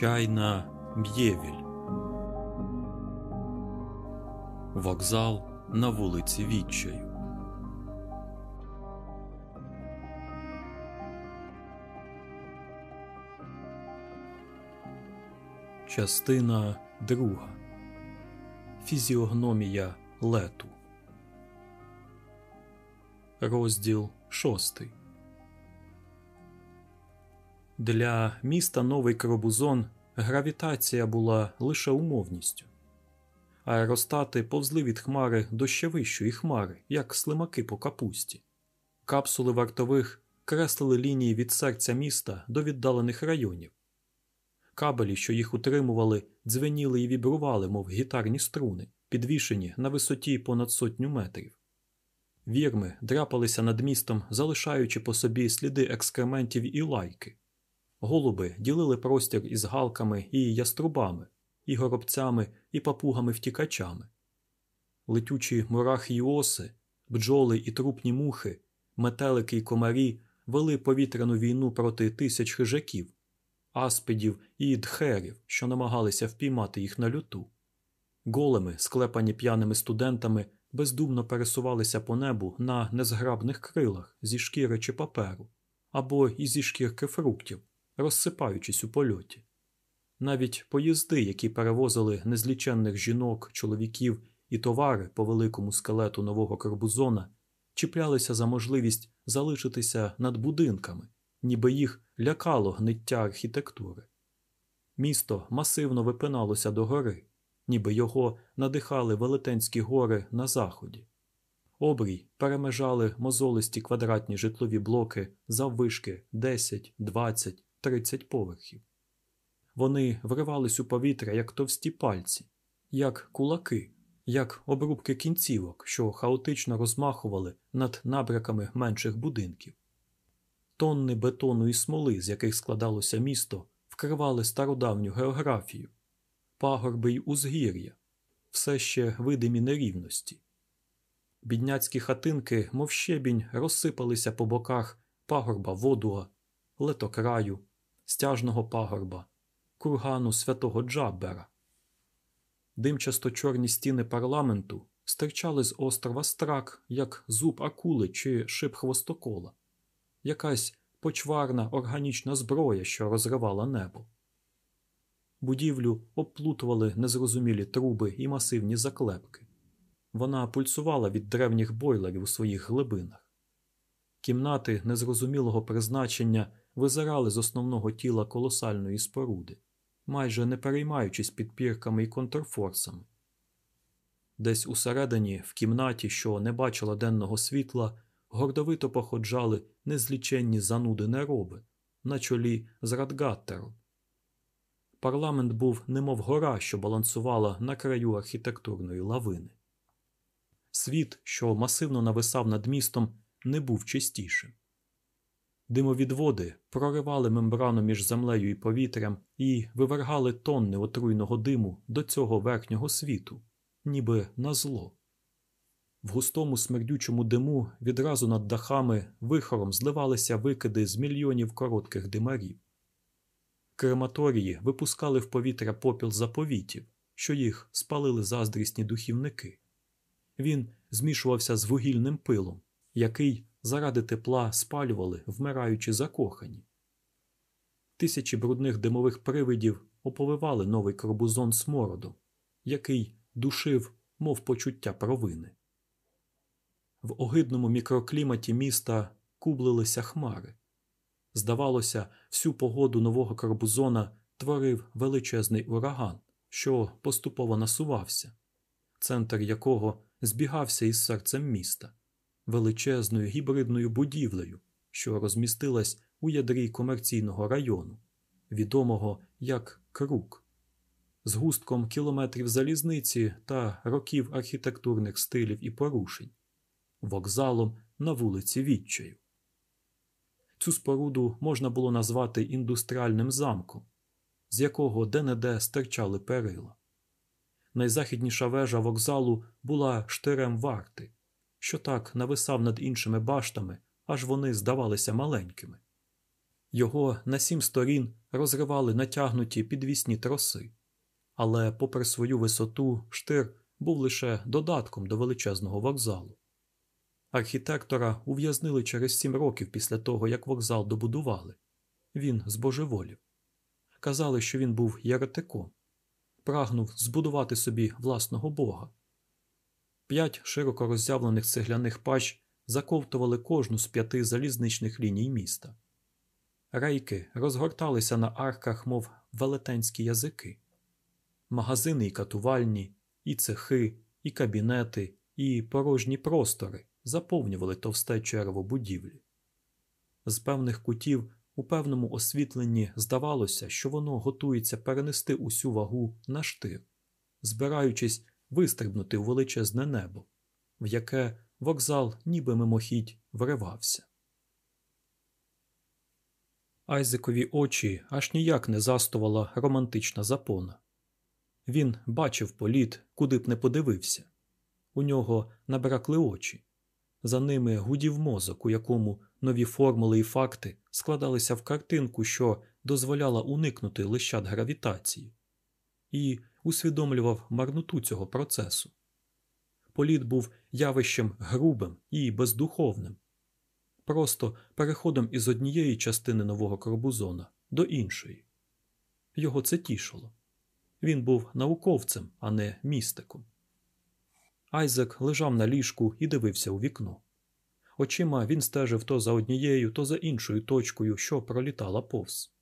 Чайна Б'євіль. Вокзал на вулиці Відчаю. Частина друга. Фізіогномія лету. Розділ шостий. Для міста Новий Кробузон гравітація була лише умовністю. Аеростати повзли від хмари до ще вищої хмари, як слимаки по капусті. Капсули вартових креслили лінії від серця міста до віддалених районів. Кабелі, що їх утримували, дзвеніли і вібрували, мов гітарні струни, підвішені на висоті понад сотню метрів. Вірми драпалися над містом, залишаючи по собі сліди екскрементів і лайки. Голуби ділили простір із галками і яструбами, і горобцями, і папугами-втікачами. Летючі мурахи й оси, бджоли і трупні мухи, метелики й комарі вели повітряну війну проти тисяч хижаків, аспидів і дхерів, що намагалися впіймати їх на люту. Големи, склепані п'яними студентами, бездумно пересувалися по небу на незграбних крилах зі шкіри чи паперу або і зі шкірки фруктів, розсипаючись у польоті. Навіть поїзди, які перевозили незліченних жінок, чоловіків і товари по великому скелету нового Карбузона, чіплялися за можливість залишитися над будинками, ніби їх лякало гниття архітектури. Місто масивно випиналося до гори, ніби його надихали велетенські гори на заході. Обрій перемежали мозолисті квадратні житлові блоки заввишки 10, 20, 30 поверхів. Вони вривались у повітря, як товсті пальці, як кулаки, як обрубки кінцівок, що хаотично розмахували над набряками менших будинків. Тонни бетону і смоли, з яких складалося місто, вкривали стародавню географію, пагорби й узгір'я, все ще видимі нерівності. Бідняцькі хатинки, мов щебінь, розсипалися по боках пагорба водуа, летокраю, стяжного пагорба, кургану святого Джаббера. Димчасто чорні стіни парламенту стирчали з острова страк, як зуб акули чи шип хвостокола, якась почварна органічна зброя, що розривала небо. Будівлю обплутували незрозумілі труби і масивні заклепки. Вона пульсувала від древніх бойлерів у своїх глибинах. Кімнати незрозумілого призначення визирали з основного тіла колосальної споруди, майже не переймаючись підпірками і контрфорсами. Десь усередині, в кімнаті, що не бачила денного світла, гордовито походжали незліченні зануди нероби на чолі з Радгаттером. Парламент був немов гора, що балансувала на краю архітектурної лавини. Світ, що масивно нависав над містом, не був чистішим. Димовідводи проривали мембрану між землею і повітрям і вивергали тонни отруйного диму до цього верхнього світу, ніби на зло. В густому смердючому диму відразу над дахами вихором зливалися викиди з мільйонів коротких димарів. Крематорії випускали в повітря попіл заповітів, що їх спалили заздрісні духівники. Він змішувався з вугільним пилом, який заради тепла спалювали, вмираючи закохані. Тисячі брудних димових привидів оповивали новий корбузон смородом, який душив, мов почуття провини. В огидному мікрокліматі міста кублилися хмари. Здавалося, всю погоду нового Карбузона творив величезний ураган, що поступово насувався, центр якого збігався із серцем міста, величезною гібридною будівлею, що розмістилась у ядрі комерційного району, відомого як Крук, з густком кілометрів залізниці та років архітектурних стилів і порушень, вокзалом на вулиці Відчаю. Цю споруду можна було назвати індустріальним замком, з якого де-не-де стирчали перила. Найзахідніша вежа вокзалу була штирем варти, що так нависав над іншими баштами, аж вони здавалися маленькими. Його на сім сторін розривали натягнуті підвісні троси, але, попри свою висоту, штир був лише додатком до величезного вокзалу. Архітектора ув'язнили через сім років після того, як вокзал добудували. Він збожеволів. Казали, що він був єретиком, прагнув збудувати собі власного бога. П'ять широко роззявлених цегляних пащ заковтували кожну з п'яти залізничних ліній міста. Рейки розгорталися на арках, мов велетенські язики, магазини і катувальні, і цехи, і кабінети, і порожні простори заповнювали товсте черво будівлі. З певних кутів у певному освітленні здавалося, що воно готується перенести усю вагу на штир, збираючись вистрибнути в величезне небо, в яке вокзал ніби мимохідь вривався. Айзекові очі аж ніяк не застувала романтична запона. Він бачив політ, куди б не подивився. У нього набракли очі. За ними гудів мозок, у якому нові формули і факти складалися в картинку, що дозволяла уникнути лищат гравітації, і усвідомлював марноту цього процесу. Політ був явищем грубим і бездуховним, просто переходом із однієї частини нового корбузона до іншої. Його це тішило. Він був науковцем, а не містиком. Айзек лежав на ліжку і дивився у вікно. Очима він стежив то за однією, то за іншою точкою, що пролітала повз.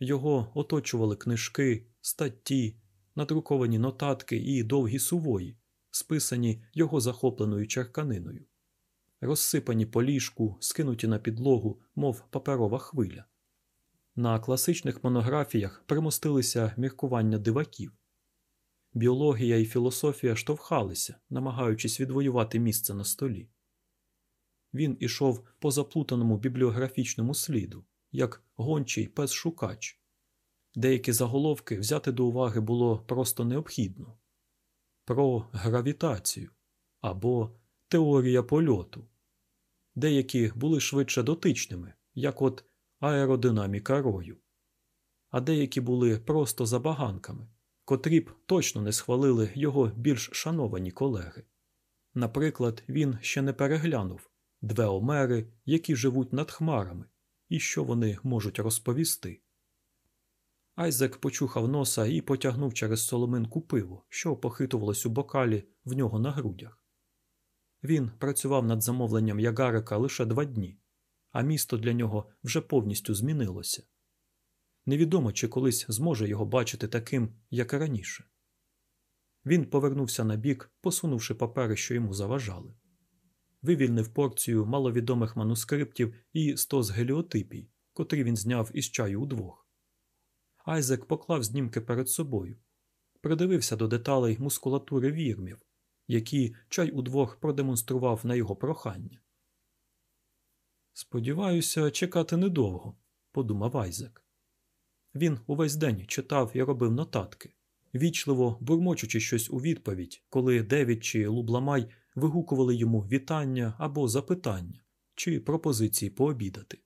Його оточували книжки, статті, надруковані нотатки і довгі сувої, списані його захопленою черканиною, розсипані по ліжку, скинуті на підлогу, мов паперова хвиля. На класичних монографіях примостилися міркування диваків. Біологія і філософія штовхалися, намагаючись відвоювати місце на столі. Він ішов по заплутаному бібліографічному сліду, як гончий пес шукач. Деякі заголовки взяти до уваги було просто необхідно про гравітацію або теорія польоту. Деякі були швидше дотичними, як от аеродинаміка рою, а деякі були просто забаганками, котрі б точно не схвалили його більш шановані колеги. Наприклад, він ще не переглянув две омери, які живуть над хмарами, і що вони можуть розповісти. Айзек почухав носа і потягнув через соломинку пиво, що похитувалось у бокалі в нього на грудях. Він працював над замовленням ягарика лише два дні, а місто для нього вже повністю змінилося. Невідомо, чи колись зможе його бачити таким, як раніше. Він повернувся на бік, посунувши папери, що йому заважали. Вивільнив порцію маловідомих манускриптів і стос геліотипій, котрі він зняв із чаю удвох. Айзек поклав знімки перед собою, придивився до деталей мускулатури вірмів, які чай удвох продемонстрував на його прохання. Сподіваюся, чекати недовго, подумав Айзек. Він увесь день читав і робив нотатки, вічливо бурмочучи щось у відповідь, коли Девід чи Лубламай вигукували йому вітання або запитання чи пропозиції пообідати.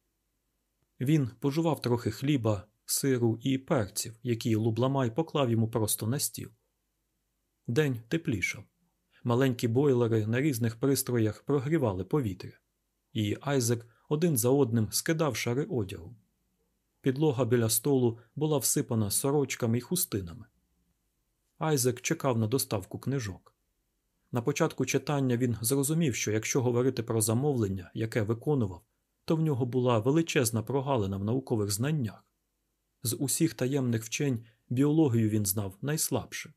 Він пожував трохи хліба, сиру і перців, які Лубламай поклав йому просто на стіл. День теплішав. Маленькі бойлери на різних пристроях прогрівали повітря, і Айзек один за одним скидав шари одягу. Підлога біля столу була всипана сорочками й хустинами. Айзек чекав на доставку книжок. На початку читання він зрозумів, що якщо говорити про замовлення, яке виконував, то в нього була величезна прогалина в наукових знаннях. З усіх таємних вчень біологію він знав найслабше.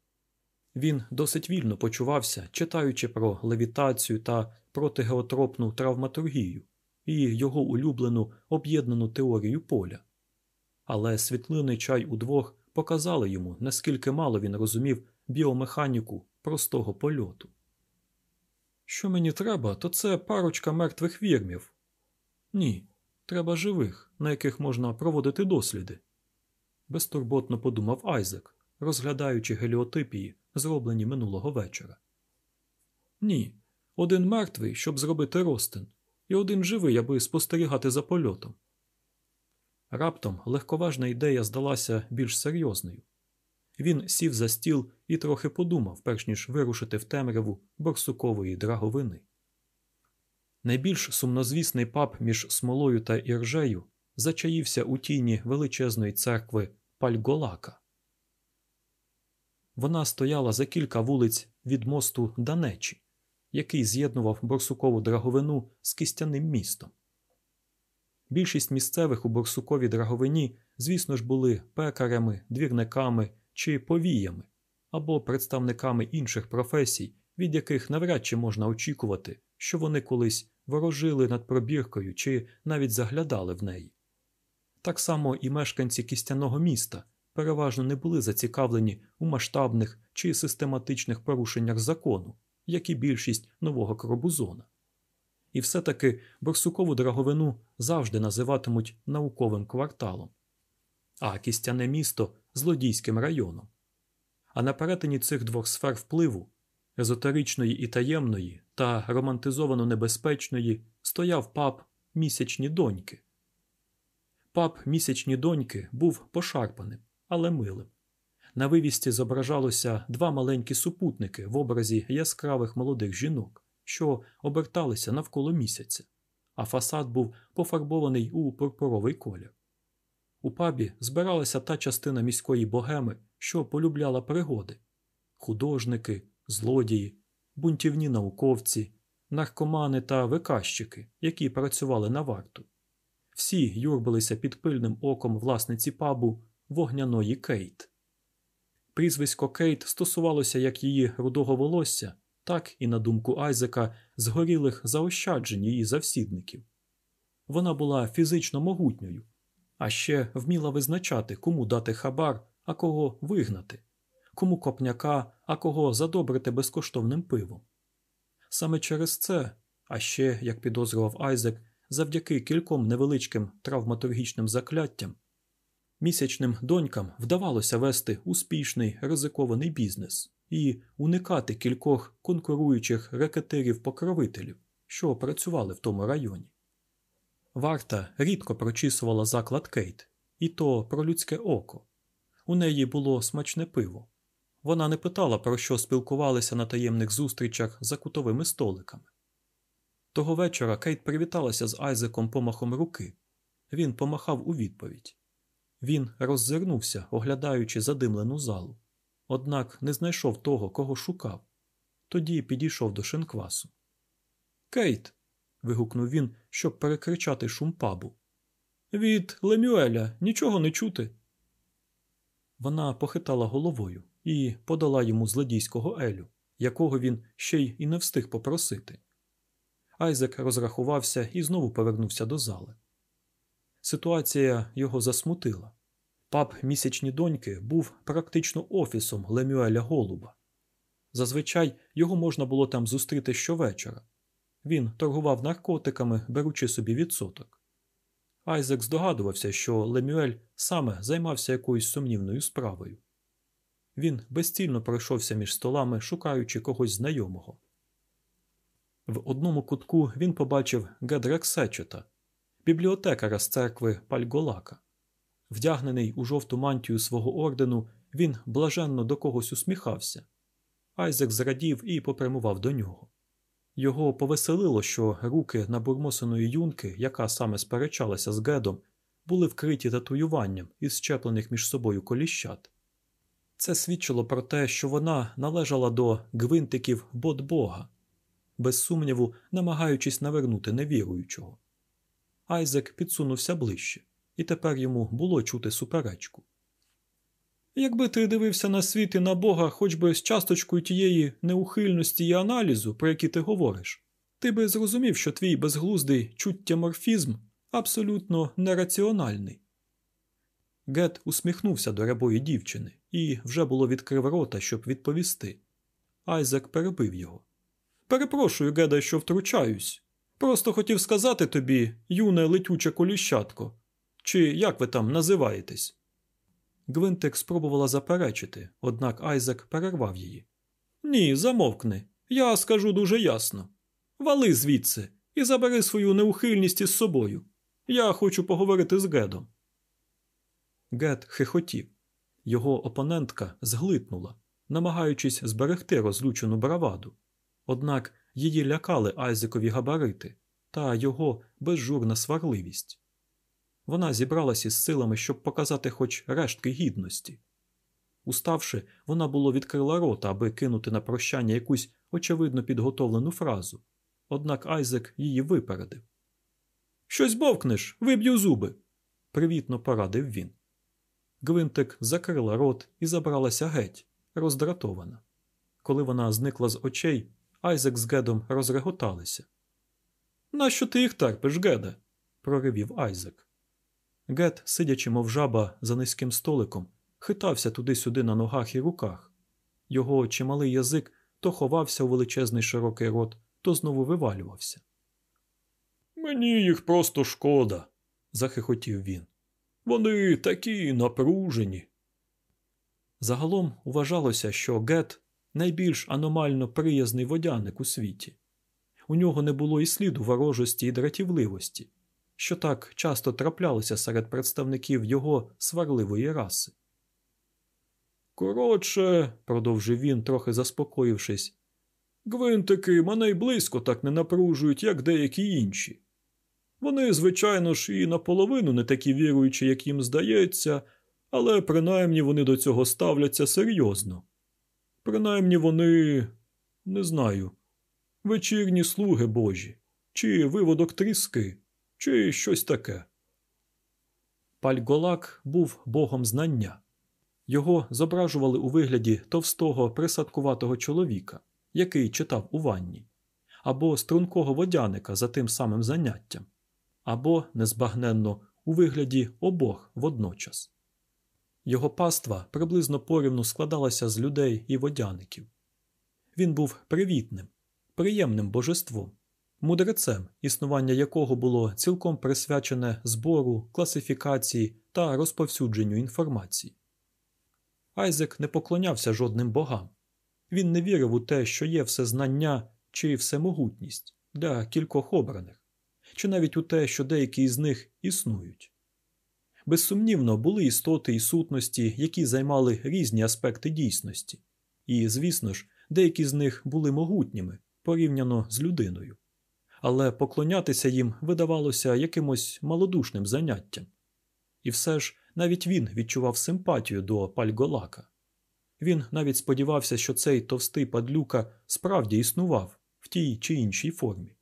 Він досить вільно почувався, читаючи про левітацію та протигеотропну травматургію і його улюблену об'єднану теорію поля. Але світлини чай удвох показали йому, наскільки мало він розумів біомеханіку простого польоту. Що мені треба, то це парочка мертвих вірмів. Ні, треба живих, на яких можна проводити досліди. Безтурботно подумав Айзек, розглядаючи геліотипії, зроблені минулого вечора. Ні, один мертвий, щоб зробити ростин, і один живий, аби спостерігати за польотом. Раптом легковажна ідея здалася більш серйозною. Він сів за стіл і трохи подумав, перш ніж вирушити в темряву борсукової драговини. Найбільш сумнозвісний пап між смолою та іржею зачаївся у тіні величезної церкви Пальголака. Вона стояла за кілька вулиць від мосту Данечі, який з'єднував борсукову драговину з кістяним містом. Більшість місцевих у борсуковій драговині, звісно ж, були пекарями, двірниками чи повіями або представниками інших професій, від яких навряд чи можна очікувати, що вони колись ворожили над пробіркою чи навіть заглядали в неї. Так само і мешканці кістяного міста переважно не були зацікавлені у масштабних чи систематичних порушеннях закону, як і більшість нового Кробузона. І все-таки борсукову драговину завжди називатимуть науковим кварталом, а кістяне місто злодійським районом. А на перетині цих двох сфер впливу езотеричної і таємної та романтизовано небезпечної стояв пап місячні доньки. Пап місячні доньки був пошарпаним, але милим. На вивісті зображалося два маленькі супутники в образі яскравих молодих жінок, що оберталися навколо місяця, а фасад був пофарбований у пурпуровий колір. У пабі збиралася та частина міської богеми, що полюбляла пригоди художники, злодії, бунтівні науковці, наркомани та виказчики, які працювали на варту. Всі юрбилися під пильним оком власниці пабу вогняної Кейт. Прізвисько Кейт стосувалося як її рудого волосся, так і, на думку Айзека, згорілих заощаджень її завсідників. Вона була фізично могутньою, а ще вміла визначати, кому дати хабар, а кого вигнати, кому копняка, а кого задобрити безкоштовним пивом. Саме через це, а ще, як підозрював Айзек, завдяки кільком невеличким травматургічним закляттям, місячним донькам вдавалося вести успішний ризикований бізнес і уникати кількох конкуруючих рекетирів-покровителів, що працювали в тому районі. Варта рідко прочісувала заклад Кейт, і то про людське око. У неї було смачне пиво. Вона не питала, про що спілкувалися на таємних зустрічах за кутовими столиками. Того вечора Кейт привіталася з Айзеком помахом руки. Він помахав у відповідь. Він роззирнувся, оглядаючи задимлену залу, однак не знайшов того, кого шукав. Тоді підійшов до шинквасу. Кейт. вигукнув він, щоб перекричати шум пабу. Від Лемюеля нічого не чути. Вона похитала головою і подала йому злодійського Елю, якого він ще й не встиг попросити. Айзек розрахувався і знову повернувся до зали. Ситуація його засмутила. Пап місячні доньки був практично офісом Лемюеля Голуба. Зазвичай його можна було там зустріти щовечора. Він торгував наркотиками, беручи собі відсоток. Айзек здогадувався, що Лемюель саме займався якоюсь сумнівною справою. Він безцільно пройшовся між столами, шукаючи когось знайомого. В одному кутку він побачив Гедрек Сечета, бібліотекара з церкви Пальголака. Вдягнений у жовту мантію свого ордену, він блаженно до когось усміхався. Айзек зрадів і попрямував до нього. Його повеселило, що руки набурмосеної юнки, яка саме сперечалася з Гедом, були вкриті татуюванням із щеплених між собою коліщат. Це свідчило про те, що вона належала до гвинтиків Бога, без сумніву, намагаючись навернути невіруючого. Айзек підсунувся ближче, і тепер йому було чути суперечку. Якби ти дивився на світ і на Бога хоч би з часточкою тієї неухильності і аналізу, про які ти говориш, ти би зрозумів, що твій безглуздий чуттєморфізм абсолютно нераціональний. Гет усміхнувся до рябої дівчини і вже було відкрив рота, щоб відповісти. Айзек перебив його. Перепрошую, Геда, що втручаюсь. Просто хотів сказати тобі, юне летюче коліщатко, чи як ви там називаєтесь? Гвинтик спробувала заперечити, однак Айзек перервав її. Ні, замовкни. Я скажу дуже ясно. Вали звідси і забери свою неухильність із собою. Я хочу поговорити з Гедом. Гет хихотів. Його опонентка зглитнула, намагаючись зберегти розлючену браваду. Однак її лякали Айзекові габарити та його безжурна сварливість. Вона зібралася із силами, щоб показати хоч рештки гідності. Уставши, вона було відкрила рота, аби кинути на прощання якусь очевидно підготовлену фразу. Однак Айзек її випередив. Щось бовкнеш, виб'ю зуби, привітно порадив він. Гвинтик закрила рот і забралася геть, роздратована. Коли вона зникла з очей, Айзек з Гедом розреготалися. Нащо ти їх терпиш, Геде? проривів Айзек. Гед, сидячи, мов жаба за низьким столиком, хитався туди-сюди на ногах і руках. Його чималий язик то ховався у величезний широкий рот, то знову вивалювався. Мені їх просто шкода, захихотів він. Вони такі напружені. Загалом вважалося, що Гет найбільш аномально приязний водяник у світі. У нього не було і сліду ворожості і дратівливості, що так часто траплялося серед представників його сварливої раси. Коротше, продовжив він, трохи заспокоївшись, гвинтики мене й близько так не напружують, як деякі інші. Вони, звичайно ж, і наполовину не такі віруючі, як їм здається, але принаймні вони до цього ставляться серйозно. Принаймні вони, не знаю, вечірні слуги Божі, чи виводок тріски, чи щось таке. Пальголак був богом знання. Його зображували у вигляді товстого присадкуватого чоловіка, який читав у ванні, або стрункого водяника за тим самим заняттям, або, незбагненно, у вигляді обох водночас. Його паства приблизно порівну складалася з людей і водяників. Він був привітним, приємним божеством, мудрецем, існування якого було цілком присвячене збору, класифікації та розповсюдженню інформації. Айзек не поклонявся жодним богам. Він не вірив у те, що є всезнання чи всемогутність для кількох обраних, чи навіть у те, що деякі із них існують. Безсумнівно, були істоти і сутності, які займали різні аспекти дійсності, і, звісно ж, деякі з них були могутніми порівняно з людиною, але поклонятися їм видавалося якимось малодушним заняттям. І все ж навіть він відчував симпатію до Пальголака. Він навіть сподівався, що цей товстий падлюка справді існував в тій чи іншій формі.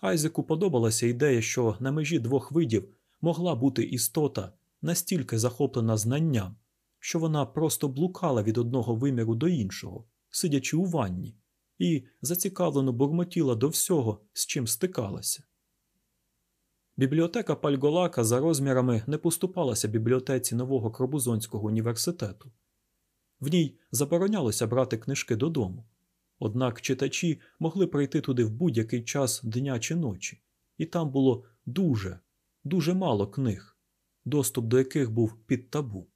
Айзеку подобалася ідея, що на межі двох видів могла бути істота настільки захоплена знанням, що вона просто блукала від одного виміру до іншого, сидячи у ванні, і зацікавлено бурмотіла до всього, з чим стикалася. Бібліотека Пальголака за розмірами не поступалася бібліотеці нового Кробузонського університету. В ній заборонялося брати книжки додому, однак читачі могли прийти туди в будь-який час дня чи ночі, і там було дуже, дуже мало книг, доступ до яких був під табу.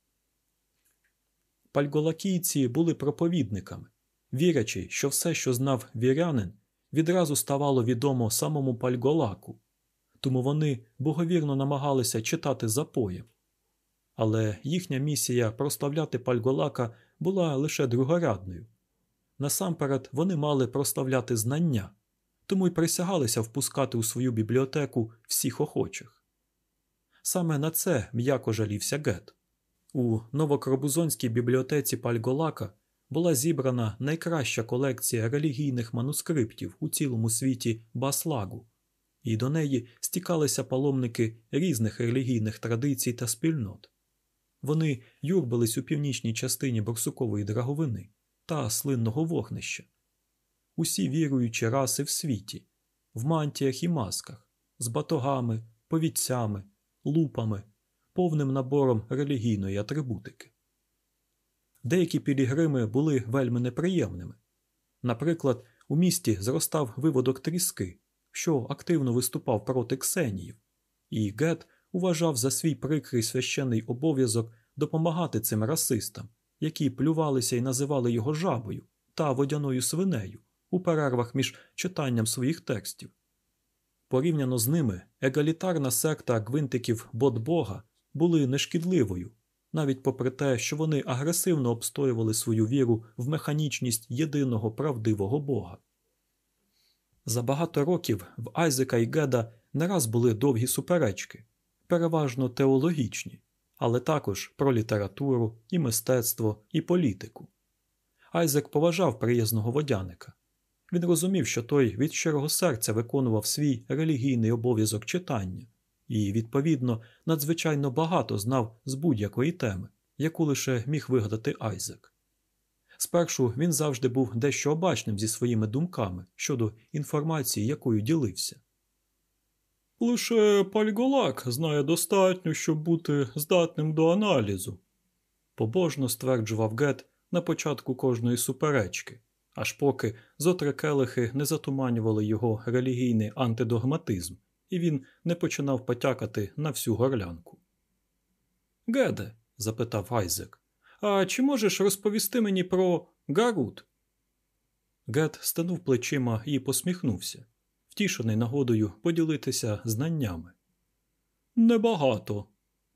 Пальголакійці були проповідниками, вірячи, що все, що знав вірянин, відразу ставало відомо самому Пальголаку тому вони боговірно намагалися читати запоєм. Але їхня місія прославляти Пальголака була лише другорядною. Насамперед вони мали прославляти знання, тому й присягалися впускати у свою бібліотеку всіх охочих. Саме на це м'яко жалівся Гет. У Новокробузонській бібліотеці Пальголака була зібрана найкраща колекція релігійних манускриптів у цілому світі Баслагу і до неї стікалися паломники різних релігійних традицій та спільнот. Вони юрбились у північній частині борсукової драговини та слинного вогнища. Усі віруючі раси в світі, в мантіях і масках, з батогами, повідцями, лупами, повним набором релігійної атрибутики. Деякі пілігрими були вельми неприємними. Наприклад, у місті зростав виводок тріски, що активно виступав проти ксеніїв, і Гет вважав за свій прикрий священний обов'язок допомагати цим расистам, які плювалися і називали його жабою та водяною свинею у перервах між читанням своїх текстів. Порівняно з ними, егалітарна секта гвинтиків Ботбога були нешкідливою, навіть попри те, що вони агресивно обстоювали свою віру в механічність єдиного правдивого Бога. За багато років в Айзека і Геда не раз були довгі суперечки, переважно теологічні, але також про літературу, і мистецтво, і політику. Айзек поважав приязного водяника. Він розумів, що той від щирого серця виконував свій релігійний обов'язок читання і, відповідно, надзвичайно багато знав з будь-якої теми, яку лише міг вигадати Айзек. Спершу він завжди був дещо обачним зі своїми думками щодо інформації, якою ділився. Лише Пальголак знає достатньо, щоб бути здатним до аналізу, побожно стверджував Гет на початку кожної суперечки, аж поки зотри келихи не затуманювали його релігійний антидогматизм, і він не починав потякати на всю горлянку. Геде, запитав Айзек, а чи можеш розповісти мені про Гарут? Гет стенув плечима і посміхнувся, втішений нагодою поділитися знаннями. Небагато.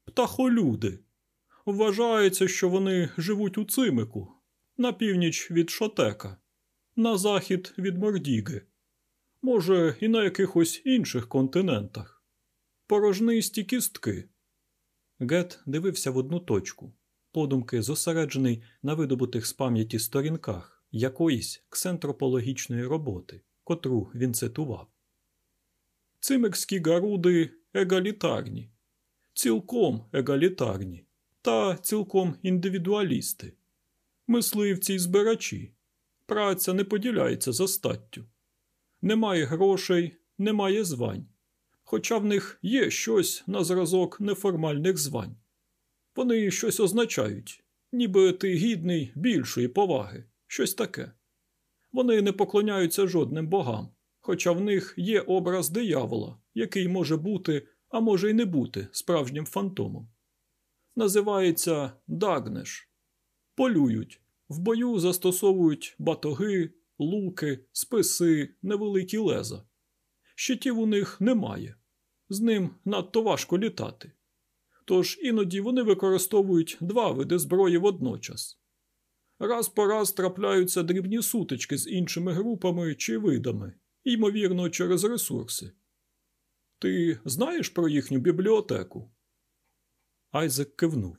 Птахолюди. Вважається, що вони живуть у цимику, на північ від Шотека, на захід від Мордіги, може, і на якихось інших континентах. Порожнисті кістки. Гет дивився в одну точку, подумки зосереджений на видобутих з пам'яті сторінках якоїсь ксентропологічної роботи, котру він цитував. Цимекські гаруди егалітарні, цілком егалітарні та цілком індивідуалісти, мисливці й збирачі. Праця не поділяється за статтю. Немає грошей, немає звань. Хоча в них є щось на зразок неформальних звань. Вони щось означають, ніби ти гідний більшої поваги, щось таке. Вони не поклоняються жодним богам, хоча в них є образ диявола, який може бути, а може й не бути справжнім фантомом. Називається Дагнеш. Полюють, в бою застосовують батоги, луки, списи, невеликі леза. Щитів у них немає, з ним надто важко літати. Тож іноді вони використовують два види зброї водночас. Раз по раз трапляються дрібні сутички з іншими групами чи видами, ймовірно, через ресурси. Ти знаєш про їхню бібліотеку? Айзек кивнув.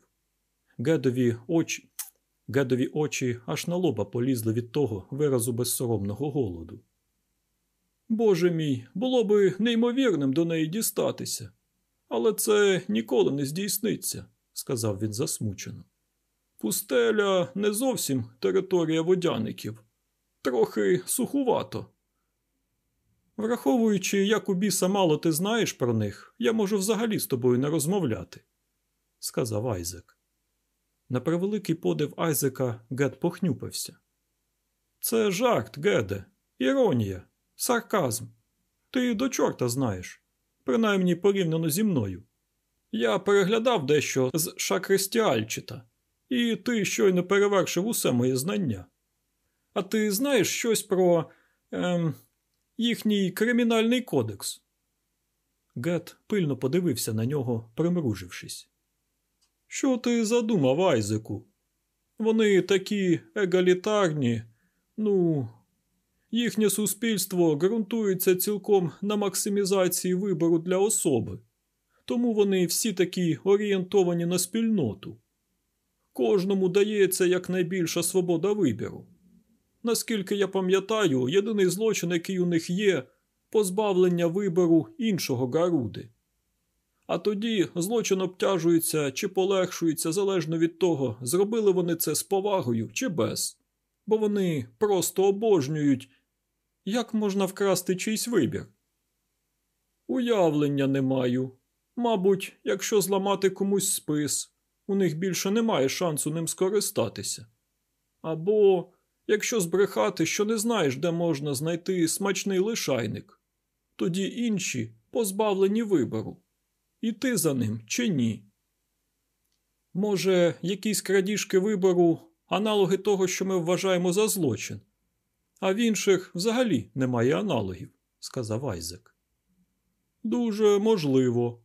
Гедові очі Гедові очі аж на лоба полізли від того виразу безсоромного голоду. Боже мій, було би неймовірним до неї дістатися, але це ніколи не здійсниться, сказав він засмучено. Пустеля не зовсім територія водяників, трохи сухувато. Враховуючи, як у біса мало ти знаєш про них, я можу взагалі з тобою не розмовляти, сказав Айзек. На превеликий подив Айзека Гед похнюпився. Це жарт, Геде, іронія, сарказм. Ти до чорта знаєш, принаймні порівняно зі мною. Я переглядав дещо з Шакристіальчита, і ти щойно перевершив усе моє знання. А ти знаєш щось про ем, їхній кримінальний кодекс? Гет пильно подивився на нього, примружившись. Що ти задумав, Айзеку? Вони такі егалітарні, ну, їхнє суспільство ґрунтується цілком на максимізації вибору для особи, тому вони всі такі орієнтовані на спільноту. Кожному дається якнайбільша свобода вибору. Наскільки я пам'ятаю, єдиний злочин, який у них є, позбавлення вибору іншого Гаруди. А тоді злочин обтяжується чи полегшується залежно від того, зробили вони це з повагою чи без, бо вони просто обожнюють, як можна вкрасти чийсь вибір. Уявлення не маю. Мабуть, якщо зламати комусь спис, у них більше немає шансу ним скористатися. Або якщо збрехати, що не знаєш, де можна знайти смачний лишайник, тоді інші позбавлені вибору іти за ним чи ні. Може, якісь крадіжки вибору, аналоги того, що ми вважаємо за злочин, а в інших взагалі немає аналогів, сказав Айзек. Дуже можливо.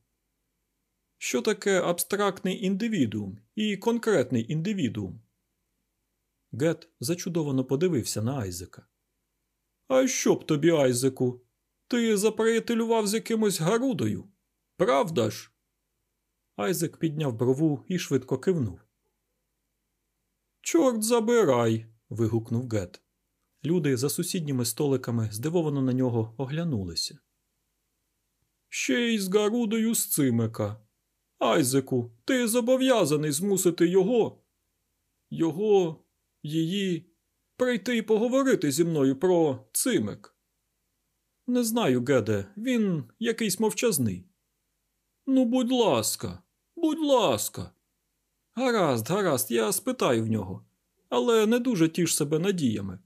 Що таке абстрактний індивідуум і конкретний індивідуум? Гет зачудовано подивився на Айзека. А що б тобі, Айзеку? Ти заприятелював з якимось Гарудою? Правда ж? Айзек підняв брову і швидко кивнув. Чорт забирай. вигукнув Гет. Люди за сусідніми столиками здивовано на нього оглянулися. Ще й з Гарудою з цимика. Айзеку, ти зобов'язаний змусити його, його, її, прийти і поговорити зі мною про цимик. Не знаю, Геде, він якийсь мовчазний. Ну, будь ласка, будь ласка. Гаразд, гаразд, я спитаю в нього, але не дуже тіш себе надіями.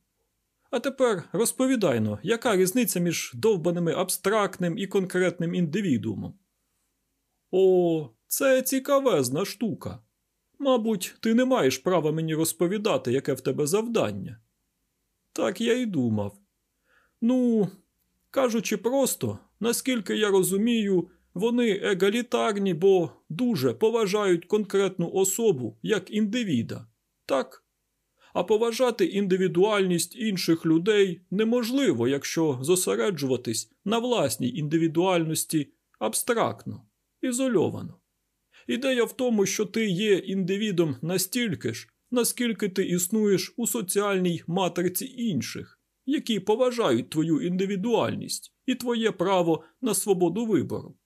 А тепер розповідайно, яка різниця між довбаними абстрактним і конкретним індивідуумом? О, це цікавезна штука. Мабуть, ти не маєш права мені розповідати, яке в тебе завдання. Так я й думав. Ну, кажучи просто, наскільки я розумію, вони егалітарні, бо дуже поважають конкретну особу як індивіда, так? А поважати індивідуальність інших людей неможливо, якщо зосереджуватись на власній індивідуальності абстрактно, ізольовано. Ідея в тому, що ти є індивідом настільки ж, наскільки ти існуєш у соціальній матриці інших, які поважають твою індивідуальність і твоє право на свободу вибору.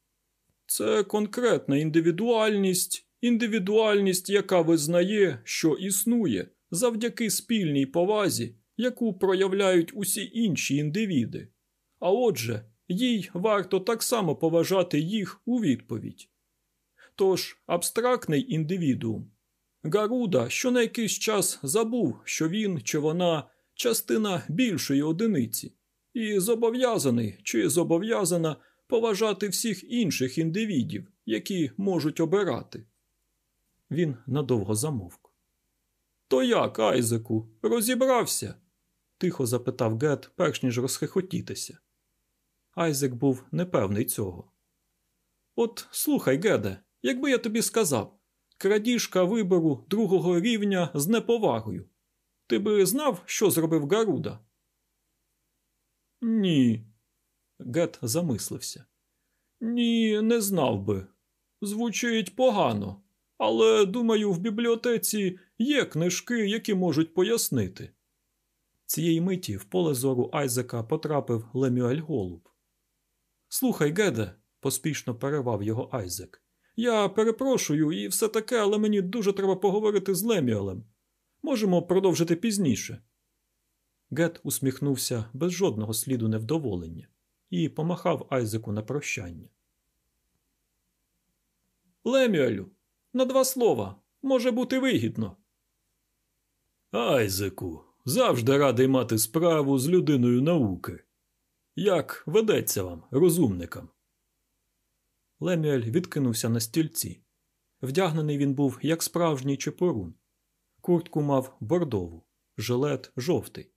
Це конкретна індивідуальність, індивідуальність, яка визнає, що існує завдяки спільній повазі, яку проявляють усі інші індивіди. А отже, їй варто так само поважати їх у відповідь. Тож абстрактний індивідуум. Гаруда, що на якийсь час забув, що він чи вона частина більшої одиниці, і зобов'язаний чи зобов'язана поважати всіх інших індивідів, які можуть обирати. Він надовго замовк. То як, Айзеку, розібрався? тихо запитав Гет, перш ніж розхихотітися. Айзек був непевний цього. От слухай, Геде, якби я тобі сказав крадіжка вибору другого рівня з неповагою. Ти би знав, що зробив Гаруда? Ні. Гет замислився. Ні, не знав би. Звучить погано, але, думаю, в бібліотеці є книжки, які можуть пояснити. Цієї миті в поле зору Айзека потрапив Лемюель Голуб. Слухай, Геде, поспішно перервав його Айзек. Я перепрошую і все таке, але мені дуже треба поговорити з Лемюелем. Можемо продовжити пізніше. Гет усміхнувся без жодного сліду невдоволення і помахав Айзеку на прощання. Лемюелю, на два слова може бути вигідно. Айзеку, завжди радий мати справу з людиною науки. Як ведеться вам, розумникам? Лемюель відкинувся на стільці. Вдягнений він був як справжній чепорун. Куртку мав бордову, жилет жовтий.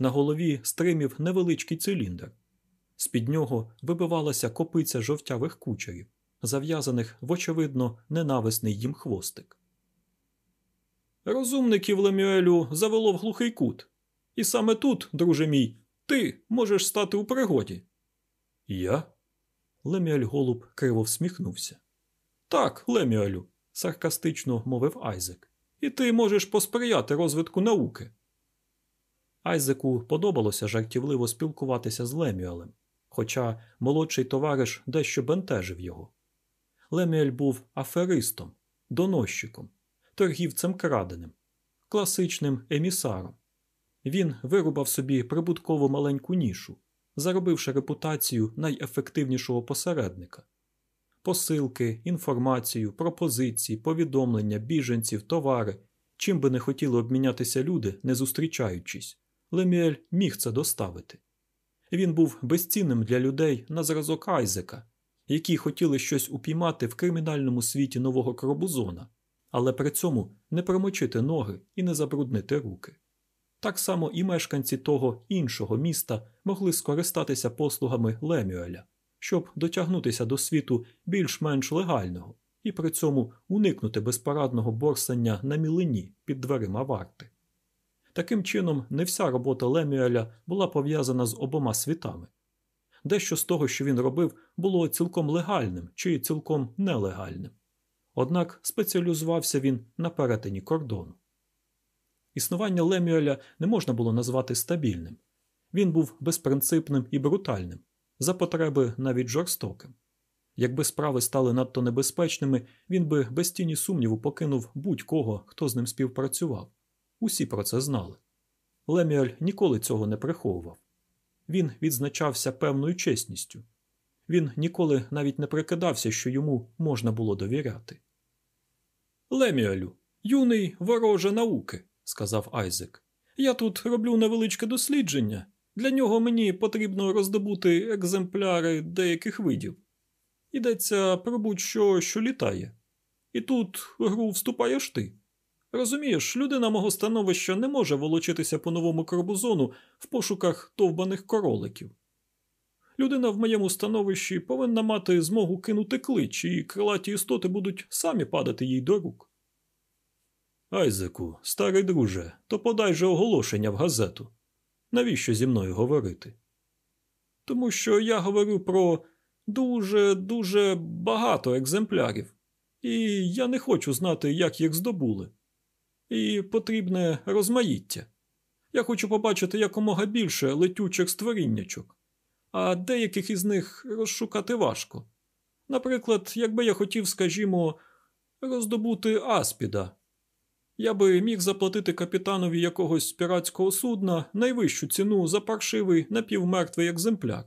На голові стримів невеличкий циліндр. З під нього вибивалася копиця жовтявих кучерів, зав'язаних в очевидно ненависний їм хвостик. Розумників Лемюелю завело в глухий кут. І саме тут, друже мій, ти можеш стати у пригоді. Я? Лемюель Голуб криво всміхнувся. Так, Лемюелю, саркастично мовив Айзек. І ти можеш посприяти розвитку науки. Айзеку подобалося жартівливо спілкуватися з Лемюелем, хоча молодший товариш дещо бентежив його. Лемюель був аферистом, доносчиком, торгівцем краденим, класичним емісаром. Він вирубав собі прибуткову маленьку нішу, заробивши репутацію найефективнішого посередника. Посилки, інформацію, пропозиції, повідомлення, біженців, товари, чим би не хотіли обмінятися люди, не зустрічаючись, Лемюель міг це доставити. Він був безцінним для людей на зразок Айзека, які хотіли щось упіймати в кримінальному світі нового Кробузона, але при цьому не промочити ноги і не забруднити руки. Так само і мешканці того іншого міста могли скористатися послугами Лемюеля, щоб дотягнутися до світу більш-менш легального і при цьому уникнути безпорадного борсання на мілині під дверима варти. Таким чином, не вся робота Лемюеля була пов'язана з обома світами. Дещо з того, що він робив, було цілком легальним чи цілком нелегальним. Однак спеціалізувався він на перетині кордону. Існування Лемюеля не можна було назвати стабільним. Він був безпринципним і брутальним, за потреби навіть жорстоким. Якби справи стали надто небезпечними, він би без тіні сумніву покинув будь-кого, хто з ним співпрацював. Усі про це знали. Лемюель ніколи цього не приховував. Він відзначався певною чесністю. Він ніколи навіть не прикидався, що йому можна було довіряти. Лемюелю, юний вороже науки, сказав Айзек. Я тут роблю невеличке дослідження. Для нього мені потрібно роздобути екземпляри деяких видів. Йдеться про будь-що, що літає. І тут гру вступаєш ти. Розумієш, людина мого становища не може волочитися по новому корбузону в пошуках товбаних короликів. Людина в моєму становищі повинна мати змогу кинути клич, і крилаті істоти будуть самі падати їй до рук. Айзеку, старий друже, то подай же оголошення в газету. Навіщо зі мною говорити? Тому що я говорю про дуже дуже багато екземплярів, і я не хочу знати, як їх здобули. І потрібне розмаїття. Я хочу побачити якомога більше летючих створіннячок, а деяких із них розшукати важко. Наприклад, якби я хотів, скажімо, роздобути аспіда, я би міг заплатити капітанові якогось піратського судна найвищу ціну за паршивий напівмертвий екземпляр.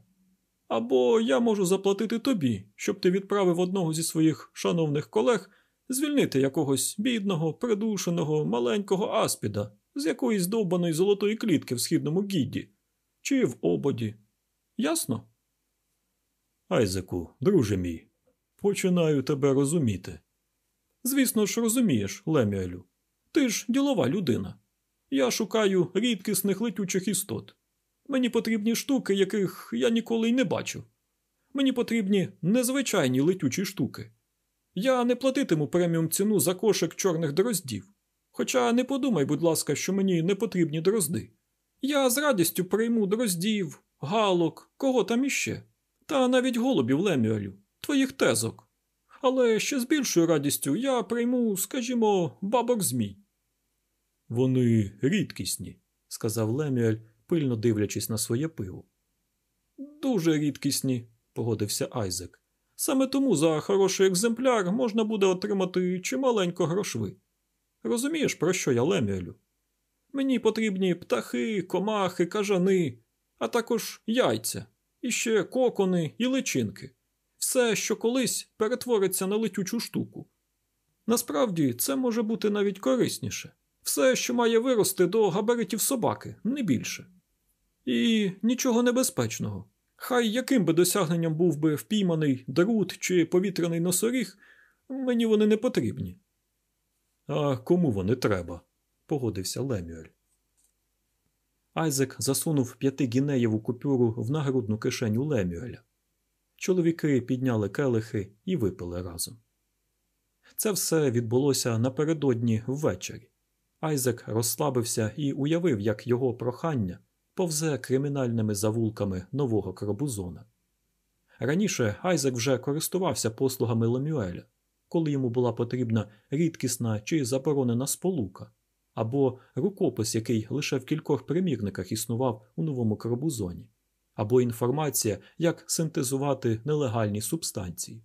Або я можу заплатити тобі, щоб ти відправив одного зі своїх шановних колег звільнити якогось бідного, придушеного, маленького аспіда з якоїсь довбаної золотої клітки в східному гідді чи в ободі. Ясно? Айзеку, друже мій, починаю тебе розуміти. Звісно ж, розумієш, Лемюелю. Ти ж ділова людина. Я шукаю рідкісних летючих істот. Мені потрібні штуки, яких я ніколи й не бачив. Мені потрібні незвичайні летючі штуки. Я не платитиму преміум ціну за кошик чорних дроздів. Хоча не подумай, будь ласка, що мені не потрібні дрозди. Я з радістю прийму дроздів, галок, кого там іще, та навіть голубів Лемюелю, твоїх тезок. Але ще з більшою радістю я прийму, скажімо, бабок змій. Вони рідкісні, сказав Лемюель, пильно дивлячись на своє пиво. Дуже рідкісні, погодився Айзек. Саме тому за хороший екземпляр можна буде отримати чималенько грошви. Розумієш, про що я Лемюелю? Мені потрібні птахи, комахи, кажани, а також яйця, і ще кокони і личинки. Все, що колись перетвориться на летючу штуку. Насправді це може бути навіть корисніше. Все, що має вирости до габаритів собаки, не більше. І нічого небезпечного. Хай яким би досягненням був би впійманий друт чи повітряний носоріг, мені вони не потрібні. А кому вони треба? погодився Лемюель. Айзек засунув п'ятигінеєву купюру в нагрудну кишеню Лемюеля. Чоловіки підняли келихи і випили разом. Це все відбулося напередодні ввечері. Айзек розслабився і уявив, як його прохання повзе кримінальними завулками нового Крабузона. Раніше Айзек вже користувався послугами Лемюеля, коли йому була потрібна рідкісна чи заборонена сполука, або рукопис, який лише в кількох примірниках існував у новому Крабузоні, або інформація, як синтезувати нелегальні субстанції.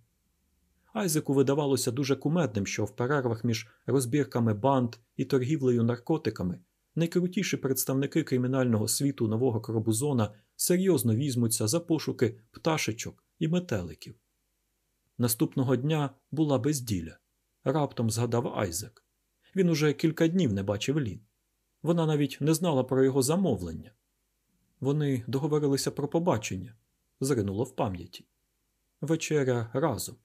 Айзеку видавалося дуже кумедним, що в перервах між розбірками банд і торгівлею наркотиками найкрутіші представники кримінального світу нового Коробузона серйозно візьмуться за пошуки пташечок і метеликів. Наступного дня була безділя. Раптом згадав Айзек. Він уже кілька днів не бачив Лін. Вона навіть не знала про його замовлення. Вони договорилися про побачення, зринуло в пам'яті. Вечеря разом.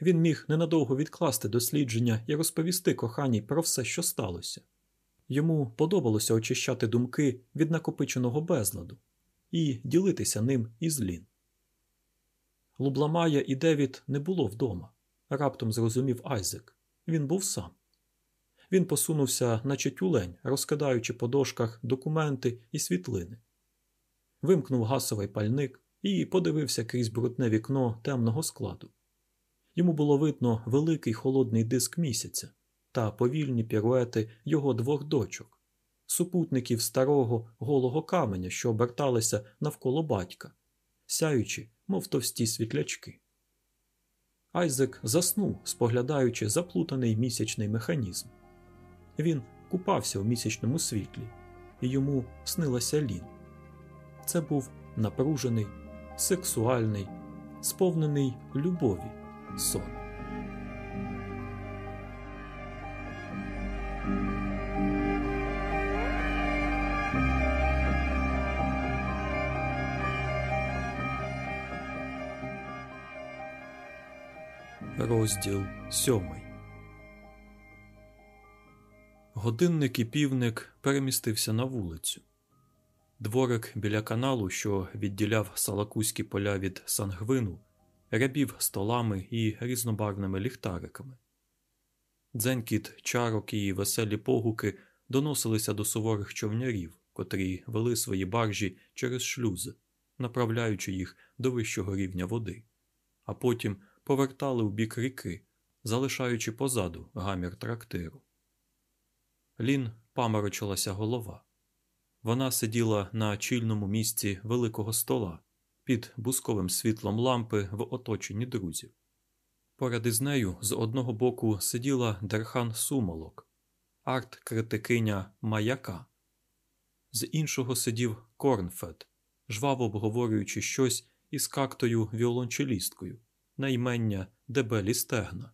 Він міг ненадовго відкласти дослідження і розповісти коханій про все, що сталося. Йому подобалося очищати думки від накопиченого безладу і ділитися ним із Лін. Лубламая і Девід не було вдома. раптом зрозумів Айзек. Він був сам. Він посунувся, наче тюлень, розкидаючи по дошках документи і світлини. Вимкнув гасовий пальник і подивився крізь брудне вікно темного складу. Йому було видно великий холодний диск місяця та повільні піруети його двох дочок, супутників старого голого каменя, що оберталися навколо батька, сяючи, мов товсті світлячки. Айзек заснув, споглядаючи заплутаний місячний механізм. Він купався у місячному світлі, і йому снилася лін. Це був напружений, сексуальний, сповнений любові сон. Розділ сьомий. Годинник і півник перемістився на вулицю. Дворик біля каналу, що відділяв салакузькі поля від сангвину, рябів столами і різнобарвними ліхтариками. Дзенькіт, чарок і веселі погуки доносилися до суворих човнярів, котрі вели свої баржі через шлюзи, направляючи їх до вищого рівня води, а потім повертали у бік ріки, залишаючи позаду гамір трактиру. Лін паморочилася голова. Вона сиділа на чільному місці великого стола під бузковим світлом лампи в оточенні друзів. Поряд із нею з одного боку сиділа Дерхан Сумолок, арт-критикиня маяка, з іншого сидів Корнфет, жваво обговорюючи щось із кактою віолончелісткою, на ймення Дебелі Стегна,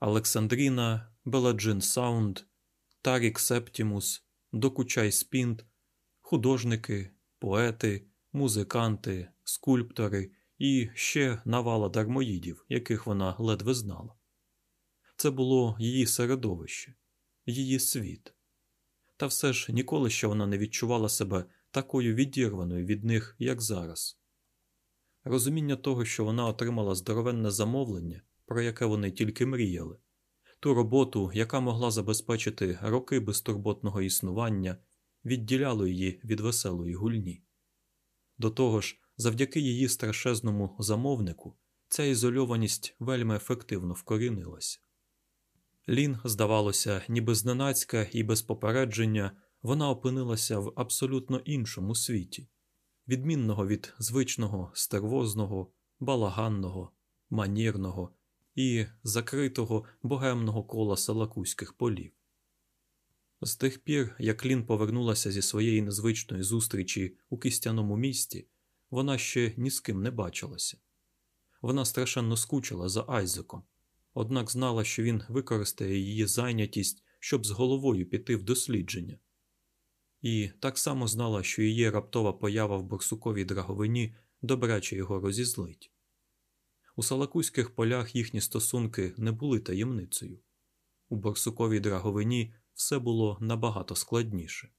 Олександріна, Беладжин Саунд, Тарік Септімус, Докучай Спінт, художники, поети, музиканти, скульптори і ще навала дармоїдів, яких вона ледве знала. Це було її середовище, її світ. Та все ж ніколи ще вона не відчувала себе такою відірваною від них, як зараз. Розуміння того, що вона отримала здоровенне замовлення, про яке вони тільки мріяли, ту роботу, яка могла забезпечити роки безтурботного існування, відділяло її від веселої гульні. До того ж, завдяки її страшезному замовнику, ця ізольованість вельми ефективно вкорінилася. Лін, здавалося, ніби зненацька і без попередження вона опинилася в абсолютно іншому світі, відмінного від звичного, стервозного, балаганного, манірного і закритого богемного кола салакузьких полів. З тих пір, як Лін повернулася зі своєї незвичної зустрічі у кистяному місті, вона ще ні з ким не бачилася. Вона страшенно скучила за Айзеком, однак знала, що він використає її зайнятість, щоб з головою піти в дослідження. І так само знала, що її раптова поява в борсуковій драговині добряче його розізлить. У салакузьких полях їхні стосунки не були таємницею. У борсуковій драговині все було набагато складніше.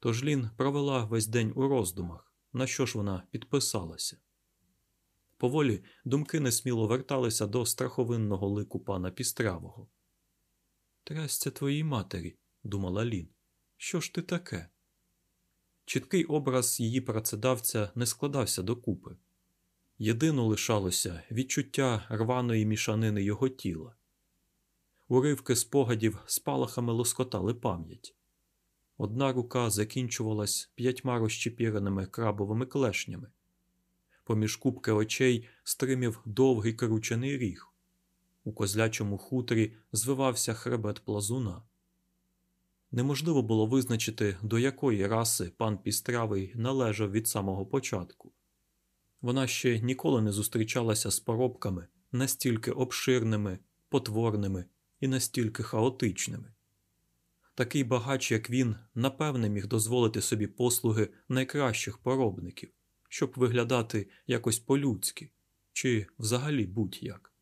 Тож Лін провела весь день у роздумах, на що ж вона підписалася. Поволі думки несміло верталися до страховинного лику пана Пістравого. Трясця твоїй матері, думала Лін. Що ж ти таке? Чіткий образ її працедавця не складався докупи. Єдино лишалося відчуття рваної мішанини його тіла. Уривки спогадів спалахами лоскотали пам'ять. Одна рука закінчувалась п'ятьма розчепіреними крабовими клешнями. Поміж кубки очей стримів довгий кручений ріг. У козлячому хутрі звивався хребет плазуна. Неможливо було визначити, до якої раси пан Пістравий належав від самого початку. Вона ще ніколи не зустрічалася з поробками настільки обширними, потворними і настільки хаотичними. Такий багач, як він, напевне, міг дозволити собі послуги найкращих поробників, щоб виглядати якось по-людськи чи взагалі будь-як.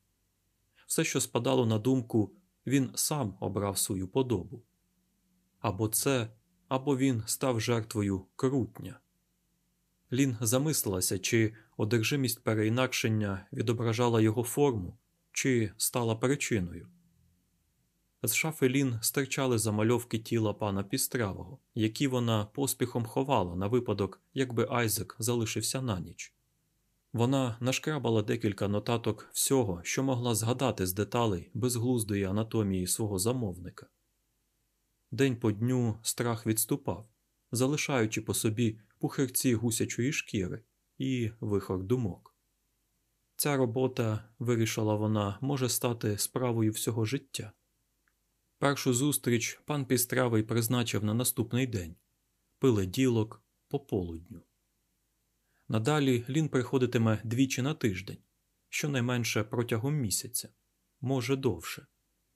Все, що спадало на думку, він сам обрав свою подобу. Або це, або він став жертвою крутня. Лін замислилася, чи одержимість переінакшення відображала його форму, чи стала причиною. З шафи Лін стирчали замальовки тіла пана Пістравого, які вона поспіхом ховала на випадок, якби Айзек залишився на ніч. Вона нашкрабала декілька нотаток всього, що могла згадати з деталей безглуздої анатомії свого замовника. День по дню страх відступав, залишаючи по собі пухирці гусячої шкіри і вихор думок. Ця робота, вирішила вона, може стати справою всього життя. Першу зустріч пан Пістравий призначив на наступний день пили ділок по полудню. Надалі Лін приходитиме двічі на тиждень, щонайменше протягом місяця, може довше,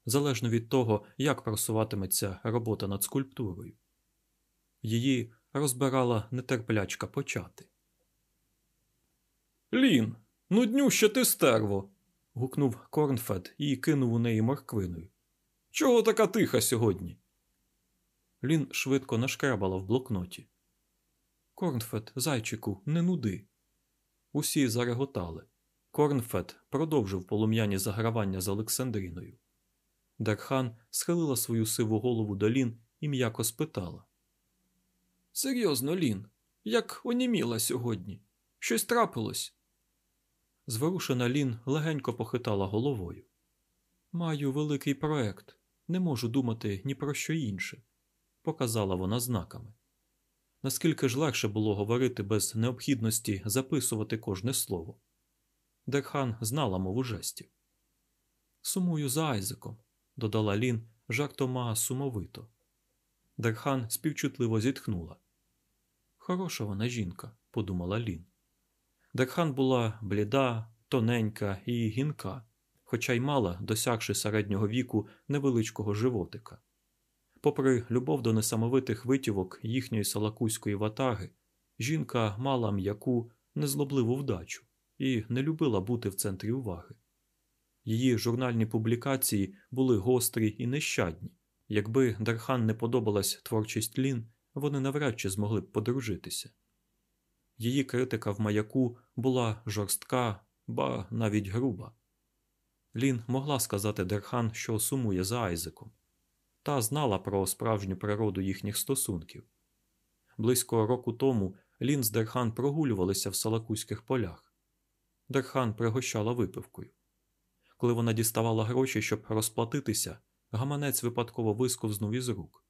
залежно від того, як просуватиметься робота над скульптурою. Її розбирала нетерплячка почати. Лін, ну днюще ти стерво. гукнув Корнфед і кинув у неї морквиною. Чого така тиха сьогодні? Лін швидко нашкрабала в блокноті. Корнфет, зайчику, не нуди. Усі зареготали. Корнфет продовжив полум'яні загравання з Олександриною. Дерхан схилила свою сиву голову до Лін і м'яко спитала. Серйозно, Лін, як оніміла сьогодні? Щось трапилось? Зворушена Лін легенько похитала головою. Маю великий проект, не можу думати ні про що інше, показала вона знаками наскільки ж легше було говорити без необхідності записувати кожне слово. Дерхан знала мову жестів. Сумую за Айзеком, додала Лін жартома сумовито. Дерхан співчутливо зітхнула. Хороша вона жінка, подумала Лін. Дерхан була бліда, тоненька і гінка, хоча й мала, досягши середнього віку невеличкого животика. Попри любов до несамовитих витівок їхньої салакузької ватаги, жінка мала м'яку, незлобливу вдачу і не любила бути в центрі уваги. Її журнальні публікації були гострі і нещадні. Якби Дерхан не подобалась творчість Лін, вони навряд чи змогли б подружитися. Її критика в маяку була жорстка, ба навіть груба. Лін могла сказати Дерхан, що сумує за Айзеком та знала про справжню природу їхніх стосунків. Близько року тому Лін з Дерхан прогулювалися в салакузьких полях. Дерхан пригощала випивкою. Коли вона діставала гроші, щоб розплатитися, гаманець випадково висковзнув із рук.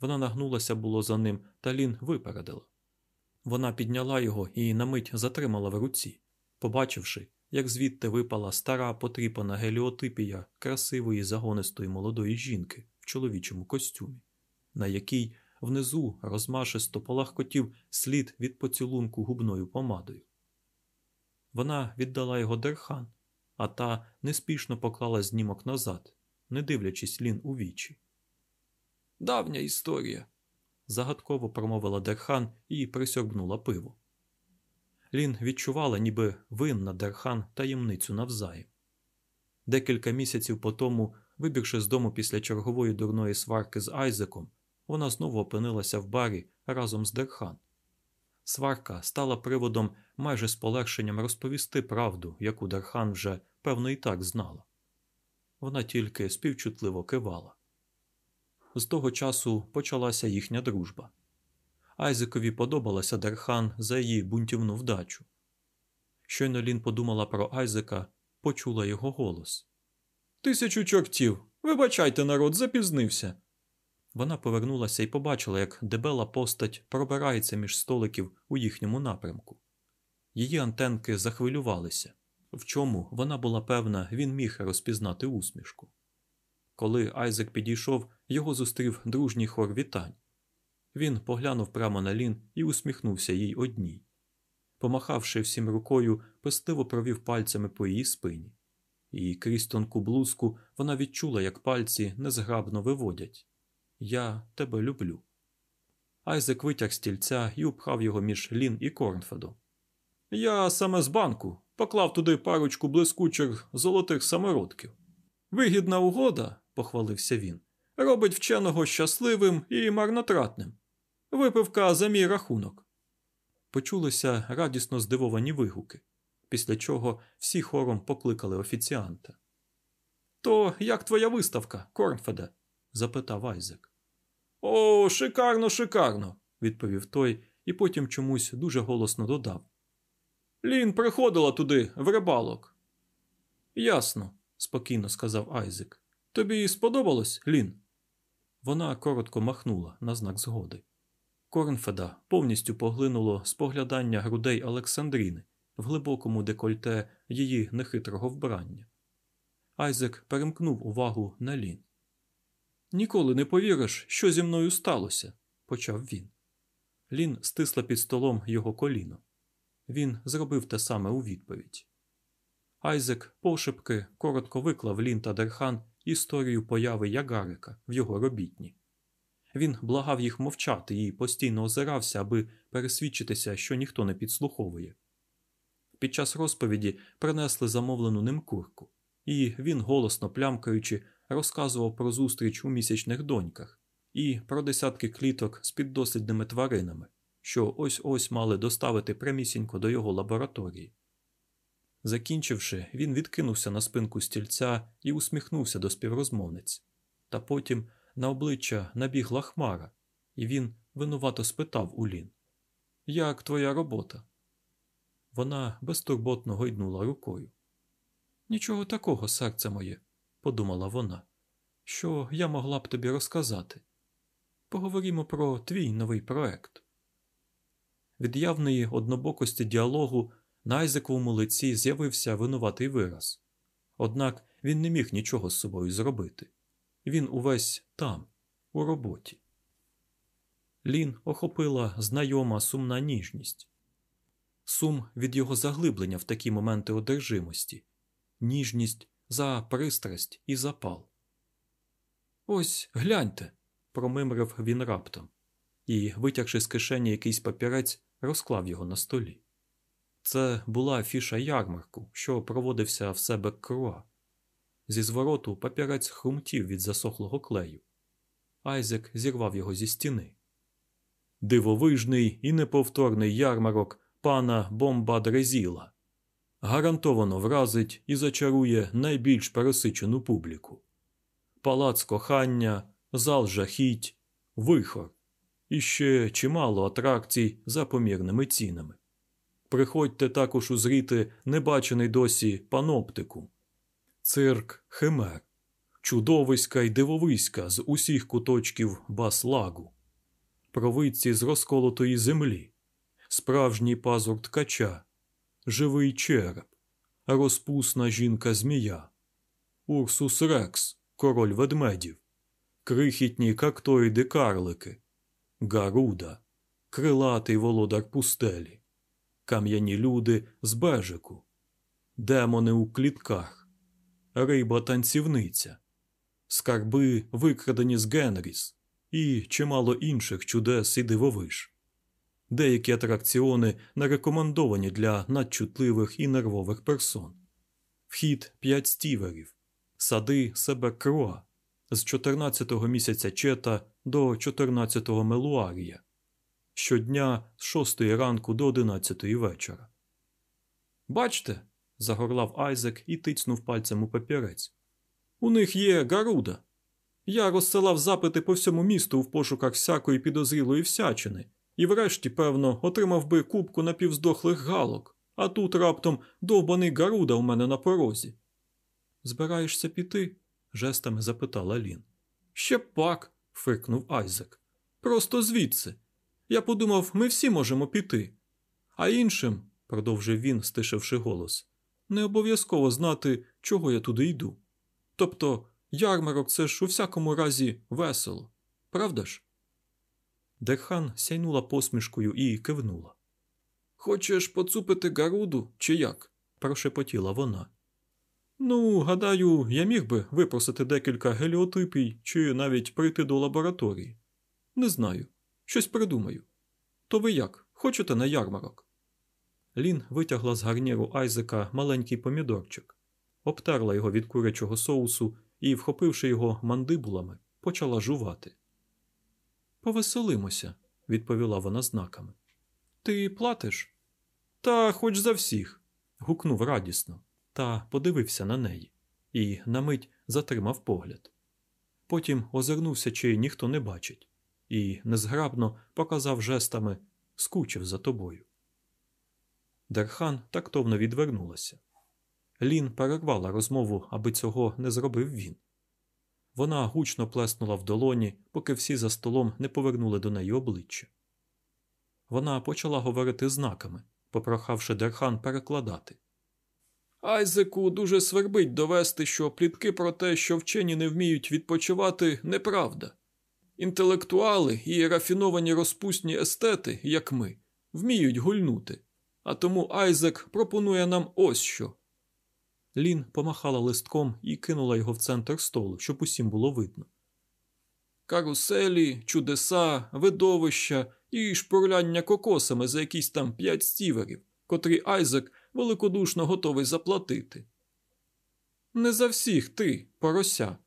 Вона нагнулася було за ним, та Лін випередила. Вона підняла його і на мить затримала в руці, побачивши, як звідти випала стара потріпана геліотипія красивої загонистої молодої жінки в чоловічому костюмі, на якій внизу розмашисто полагкотів слід від поцілунку губною помадою. Вона віддала його дерхан, а та неспішно поклала знімок назад, не дивлячись Лін у вічі. Давня історія. загадково промовила Дерхан і присьорбнула пиво. Лін відчувала, ніби винна Дерхан таємницю навзаєм. Декілька місяців по тому Вибігши з дому після чергової дурної сварки з Айзеком, вона знову опинилася в барі разом з Дерхан. Сварка стала приводом майже з полегшенням розповісти правду, яку Дерхан вже, певно, і так знала. Вона тільки співчутливо кивала. З того часу почалася їхня дружба. Айзекові подобалася Дерхан за її бунтівну вдачу. Щойно Лін подумала про Айзека, почула його голос. Тисячу чортів. Вибачайте, народ, запізнився. Вона повернулася і побачила, як дебела постать пробирається між столиків у їхньому напрямку. Її антенки захвилювалися, в чому вона була певна, він міг розпізнати усмішку. Коли Айзек підійшов, його зустрів дружній хор вітань. Він поглянув прямо на Лін і усміхнувся їй одній. Помахавши всім рукою, пестиво провів пальцями по її спині і крізь тонку блузку вона відчула, як пальці незграбно виводять Я тебе люблю. Айзек витяг стільця і upхав його між Лін і Корнфедом. Я саме з банку поклав туди парочку блискучих золотих самородків. Вигідна угода, похвалився він, робить вченого щасливим і марнотратним. Випивка за мій рахунок. Почулися радісно здивовані вигуки після чого всі хором покликали офіціанта. То як твоя виставка, Корнфеде? запитав Айзек. О, шикарно, шикарно, відповів той і потім чомусь дуже голосно додав. Лін приходила туди, в рибалок. Ясно, спокійно сказав Айзек. Тобі сподобалось, Лін? Вона коротко махнула на знак згоди. Корнфеда повністю поглинуло споглядання грудей Олександріни в глибокому декольте її нехитрого вбрання. Айзек перемкнув увагу на Лін. Ніколи не повіриш, що зі мною сталося, почав він. Лін стисла під столом його коліно. Він зробив те саме у відповідь. Айзек пошепки коротко виклав Лін та Дерхан історію появи Ягарика в його робітні. Він благав їх мовчати і постійно озирався, аби пересвідчитися, що ніхто не підслуховує. Під час розповіді принесли замовлену ним курку, і він, голосно плямкаючи, розказував про зустріч у місячних доньках і про десятки кліток з піддослідними тваринами, що ось ось мали доставити прямісінько до його лабораторії. Закінчивши, він відкинувся на спинку стільця і усміхнувся до співрозмовниць, та потім на обличчя набігла хмара, і він винувато спитав Улін: Як твоя робота? Вона безтурботно гойднула рукою. Нічого такого, серце моє, подумала вона, що я могла б тобі розказати. Поговоримо про твій новий проект. Від явної однобокості діалогу на Айзековому лиці з'явився винуватий вираз. Однак він не міг нічого з собою зробити. Він увесь там, у роботі. Лін охопила знайома сумна ніжність, сум від його заглиблення в такі моменти одержимості, ніжність за пристрасть і запал. Ось гляньте, промимрив він раптом і, витягши з кишені якийсь папірець, розклав його на столі. Це була афіша ярмарку, що проводився в себе круа. Зі звороту папірець хрумтів від засохлого клею. Айзек зірвав його зі стіни. Дивовижний і неповторний ярмарок пана Бомба Дрезіла. Гарантовано вразить і зачарує найбільш пересичену публіку. Палац кохання, зал жахіть, вихор. І ще чимало атракцій за помірними цінами. Приходьте також узріти небачений досі паноптикум, цирк химер, чудовиська й дивовиська з усіх куточків баслагу, провидці з розколотої землі, справжній пазур ткача, живий череп, розпусна жінка змія, Урсус Рекс, король ведмедів, крихітні кактоїди карлики, Гаруда, крилатий володар пустелі. Кам'яні люди з бежику, демони у клітках, риба танцівниця, скарби, викрадені з Генріс. І чимало інших чудес і дивовиж. Деякі атракціони не рекомендовані для надчутливих і нервових персон. Вхід п'ять стіверів, сади себе кроа з 14-го місяця чета до 14-го мелуарія щодня з шостої ранку до одинадцятої вечора. Бачте, загорлав Айзек і тицнув пальцем у папірець. У них є гаруда. Я розсилав запити по всьому місту в пошуках всякої підозрілої всячини, і врешті, певно, отримав би кубку напівздохлих галок, а тут раптом довбаний гаруда у мене на порозі. Збираєшся піти? жестами запитала Лін. Ще б пак, фиркнув Айзек. Просто звідси. Я подумав, ми всі можемо піти. А іншим, продовжив він, стишивши голос, не обов'язково знати, чого я туди йду. Тобто, ярмарок це ж у всякому разі весело, правда ж? Дерхан сяйнула посмішкою і кивнула. Хочеш поцупити Гаруду, чи як? прошепотіла вона. Ну, гадаю, я міг би випросити декілька геліотипій чи навіть прийти до лабораторії. Не знаю. Щось придумаю. То ви як? Хочете на ярмарок? Лін витягла з гарніру Айзека маленький помідорчик, обтерла його від курячого соусу і, вхопивши його мандибулами, почала жувати. Повеселимося, відповіла вона знаками. Ти платиш? Та хоч за всіх. гукнув радісно та подивився на неї. і на мить затримав погляд. Потім озирнувся, чи ніхто не бачить, і незграбно показав жестами скучив за тобою. Дерхан тактовно відвернулася. Лін перервала розмову, аби цього не зробив він. Вона гучно плеснула в долоні, поки всі за столом не повернули до неї обличчя. Вона почала говорити знаками, попрохавши Дерхан перекладати. Айзеку дуже свербить довести, що плітки про те, що вчені не вміють відпочивати, неправда. Інтелектуали і рафіновані розпусні естети, як ми, вміють гульнути, а тому Айзек пропонує нам ось що. Лін помахала листком і кинула його в центр столу, щоб усім було видно. Каруселі, чудеса, видовища і шпурляння кокосами за якісь там п'ять стіверів, котрі Айзек великодушно готовий заплатити. Не за всіх ти, порося,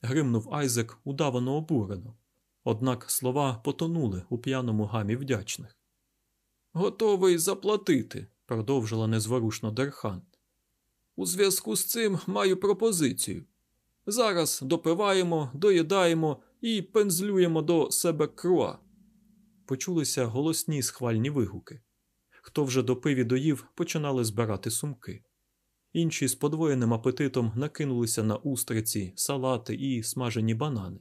гримнув Айзек удавано обурено. Однак слова потонули у п'яному гамі вдячних. Готовий заплатити, продовжила незворушно Дерхан. У зв'язку з цим маю пропозицію. Зараз допиваємо, доїдаємо і пензлюємо до себе круа. Почулися голосні схвальні вигуки. Хто вже допив і доїв, починали збирати сумки. Інші з подвоєним апетитом накинулися на устриці, салати і смажені банани.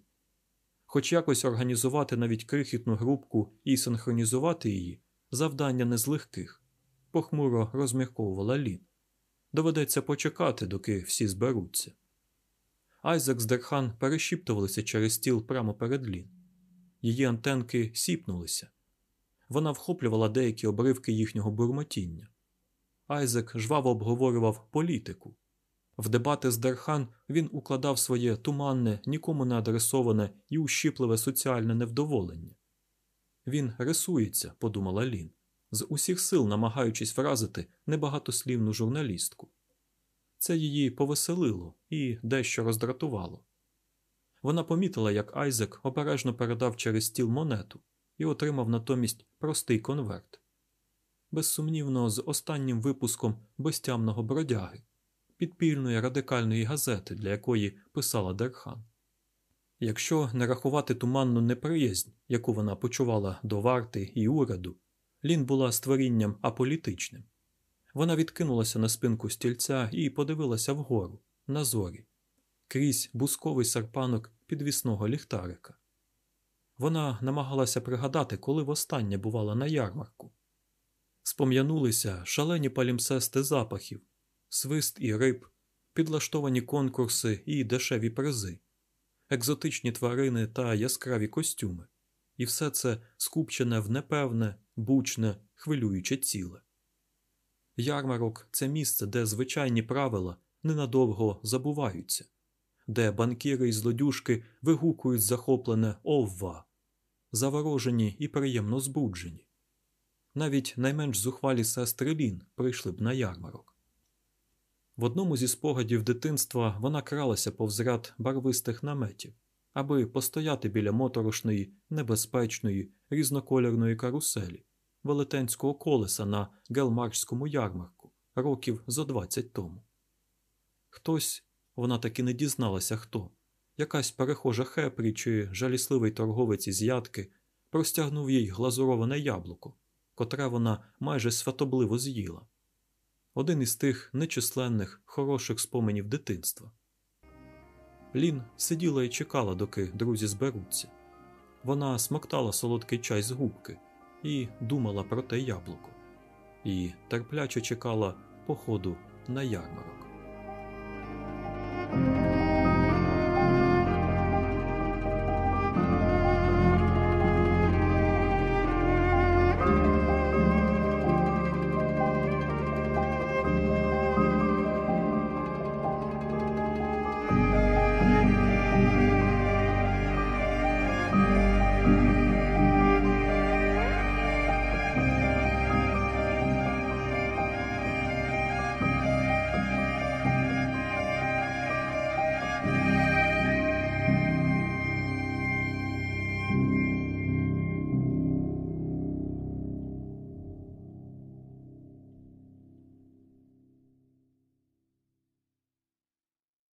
Хоч якось організувати навіть крихітну групку і синхронізувати її завдання не з легких, похмуро розмірковувала Лін. Доведеться почекати, доки всі зберуться. Айзек з Дерхан перешіптувалися через стіл прямо перед Лін. Її антенки сіпнулися. Вона вхоплювала деякі обривки їхнього бурмотіння. Айзек жваво обговорював політику. В дебати з Дерхан він укладав своє туманне, нікому не адресоване і ущіпливе соціальне невдоволення. Він рисується, подумала Лін, з усіх сил намагаючись вразити небагатослівну журналістку. Це її повеселило і дещо роздратувало. Вона помітила, як Айзек обережно передав через стіл монету і отримав натомість простий конверт. Безсумнівно, з останнім випуском безтямного бродяги, підпільної радикальної газети, для якої писала Дерхан. Якщо не рахувати туманну неприязнь, яку вона почувала до варти і уряду, Лін була створінням аполітичним. Вона відкинулася на спинку стільця і подивилася вгору, на зорі, крізь бусковий серпанок підвісного ліхтарика. Вона намагалася пригадати, коли востаннє бувала на ярмарку. Спом'янулися шалені палімсести запахів, свист і риб, підлаштовані конкурси і дешеві призи, екзотичні тварини та яскраві костюми, і все це скупчене в непевне, бучне, хвилююче ціле. Ярмарок це місце, де звичайні правила ненадовго забуваються, де банкіри і злодюшки вигукують захоплене овва, заворожені і приємно збуджені. Навіть найменш зухвалі сестри Лін прийшли б на ярмарок. В одному зі спогадів дитинства вона кралася повз ряд барвистих наметів, аби постояти біля моторошної, небезпечної, різнокольорної каруселі, велетенського колеса на гелмарчському ярмарку років зо 20 тому. Хтось, вона таки не дізналася хто, якась перехожа хепрі чи жалісливий торговець із ядки простягнув їй глазуроване яблуко, котре вона майже святобливо з'їла. Один із тих нечисленних хороших споменів дитинства. Лін сиділа і чекала, доки друзі зберуться. Вона смоктала солодкий чай з губки і думала про те яблуко, і терпляче чекала походу на ярмарок.